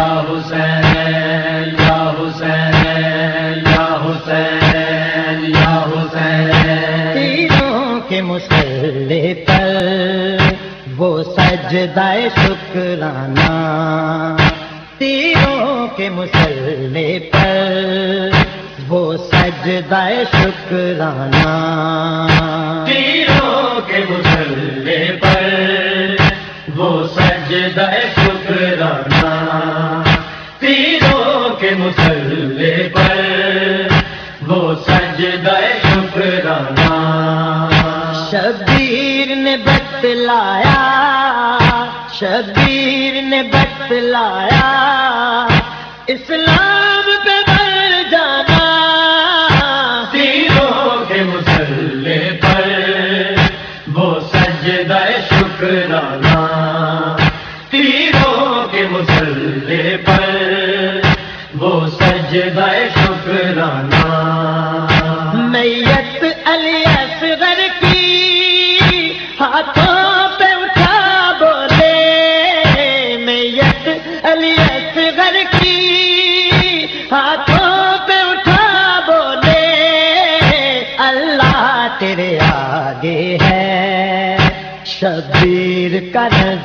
یا کے پر وہ سجدہ شکرانہ۔ تیروں کے مسلح پر وہ سجدہ شکرانہ۔ تیروں کے مسلے پر وہ سجدہ سجدہ شکرانہ شبیر نے بتلایا شبیر نے بتلایا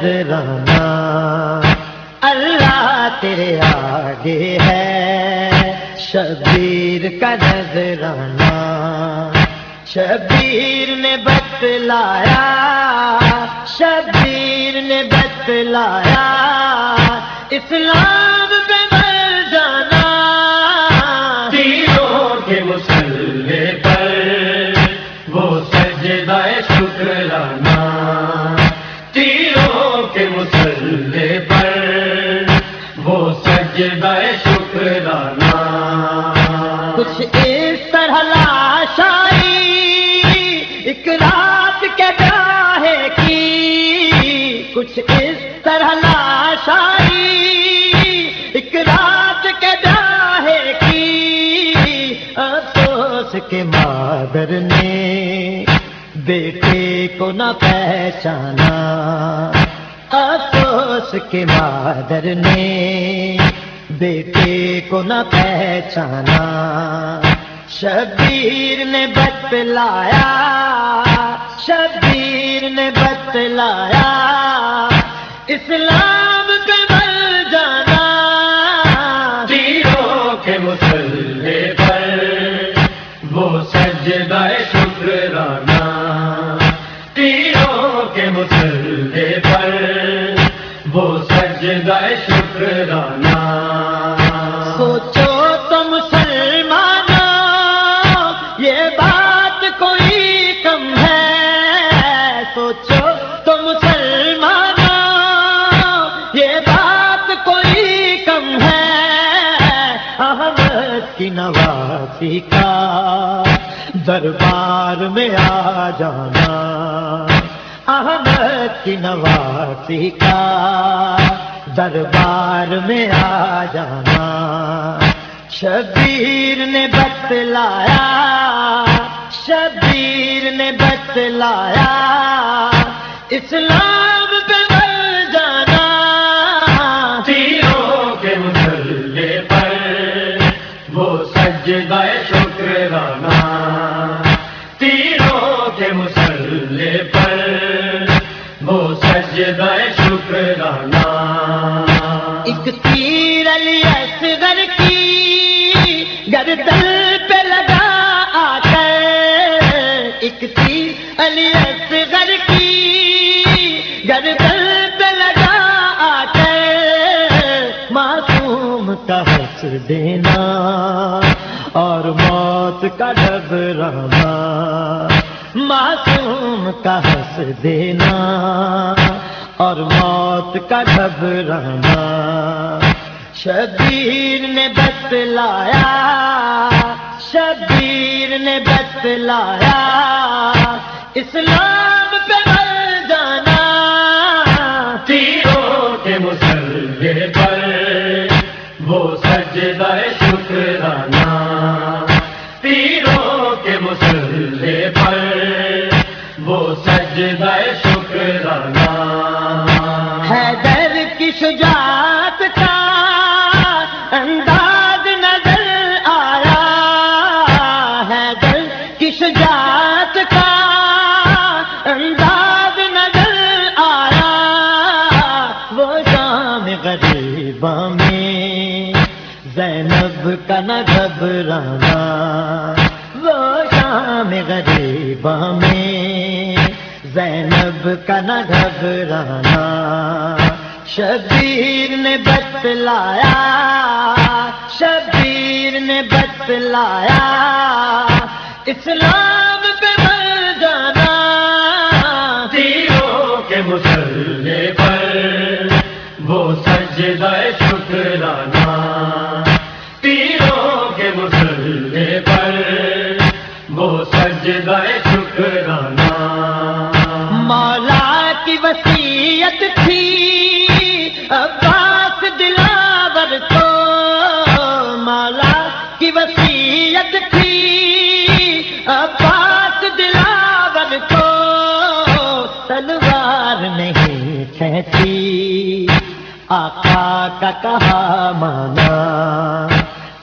کا نظرانہ اللہ تیرے آگے ہے، شبیر کا نظرانہ شبیر نے بتلایا، شبیر نے بتلایا، اسلام کچھ اس طرح لاشائی ایک رات کے چاہے کی کچھ اس طرح لاشائی ایک رات کے چاہے کی افسوس کے مادر نے بیٹے کو نہ پہچانا۔ افسوس کے مادر نے بیٹے کو نہ پہچانا۔ شبیر نے بتلایا، شبیر نے بتلایا، اسلام پہ مر جانا۔ تیروں کے مسلے پر وہ سجدہ شکرانہ۔ تیروں کے مسلے پر وہ سجدہ شکرانہ۔ نوازی کا دربار میں آ جانا۔ احمد کی نوازی کا دربار میں آ جانا۔ شبیر نے بتلایا، شبیر نے بتلایا، اسلام سجدہ شکرانہ تیروں کے مسلے پر۔ وہ سجدہ شکرانہ ایک تیر علی اصغر کی گردن پہ لگا آ کر ایک تیر علی اصغر کی گردن پہ لگا آ کر معصوم کا ہنس دینا کا ڈبرانا معصوم کا ہنس دینا اور موت کا ڈبرانا شبیر نے بتلایا، شبیر نے بتلایا، اسلام جات کا انداز نظر آیا ہے دل کی جات کا انداز نظر آیا وہ شام غریبہ میں زینب کا نہ گھبرانا وہ شام غریبہ میں زینب کا نہ گھبرانا شبیر نے بتلایا شبیر نے بتلایا اسلام نہیں کھینچی آقا کا کہا مانا۔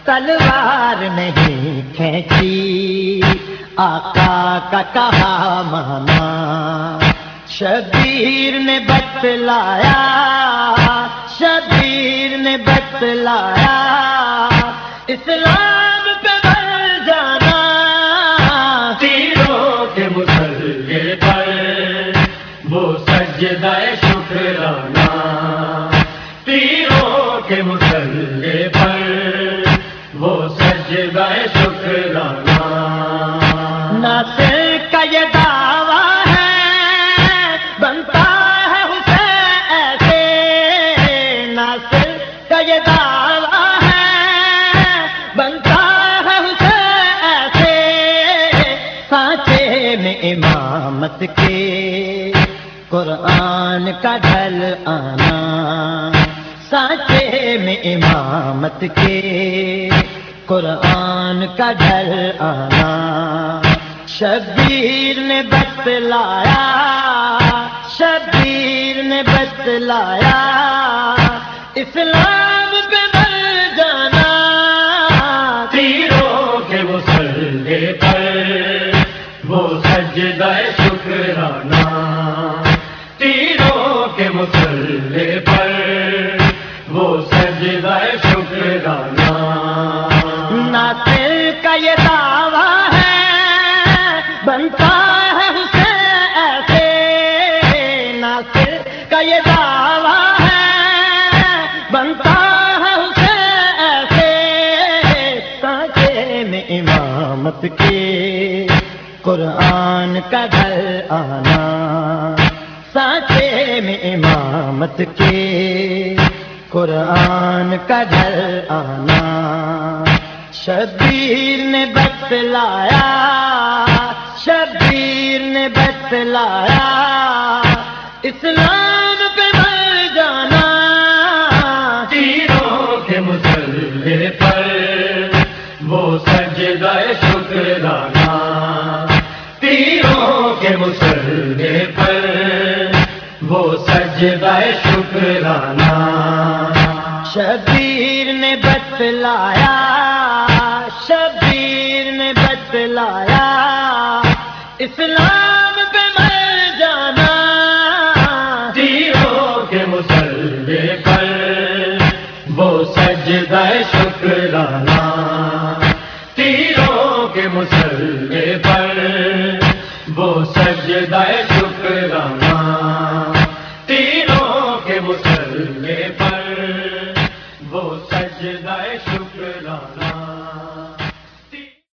تلوار نہیں کھینچی۔ آقا کا کہا مانا۔ شبیر نے بتلایا۔ شبیر نے بتلایا۔ اسلام شکرانہ تیروں کے مسلے پر وہ سجدہ شکرانہ ناصر کا یہ دعویٰ ہے، بنتا ہے حسین ایسے۔ ناصر کا یہ دعویٰ ہے، بنتا ہے ایسے۔ سانچے میں امامت کے قرآن کا ڈھل آنا سانچے میں امامت کے قرآن کا ڈھل آنا شبیر نے بتلایا، شبیر نے بتلایا، اسلام پہ مر جانا۔ تیروں کے مسلے پر وہ سجدہ بنتا ہے حسین ایسے ناصر کا یہ دعویٰ ہے۔ بنتا ہے حسین ایسے سانچے میں امامت کے۔ قرآن کا گھر آنا۔ سانچے میں امامت کے۔ قرآن کا گھر آنا۔ شبیر نے بتلایا شبیر نے بتلایا اسلام پہ مر جانا۔ تیروں کے مسلے پر وہ سجدہ شکرانہ۔ تیروں کے مسلے پر وہ سجدہ شکرانہ۔ شبیر نے بتلایا شبیر نے بتلایا۔ اسلام پہ مر جانا۔ تیروں کے مسلے پر وہ سجدہ شکرانہ۔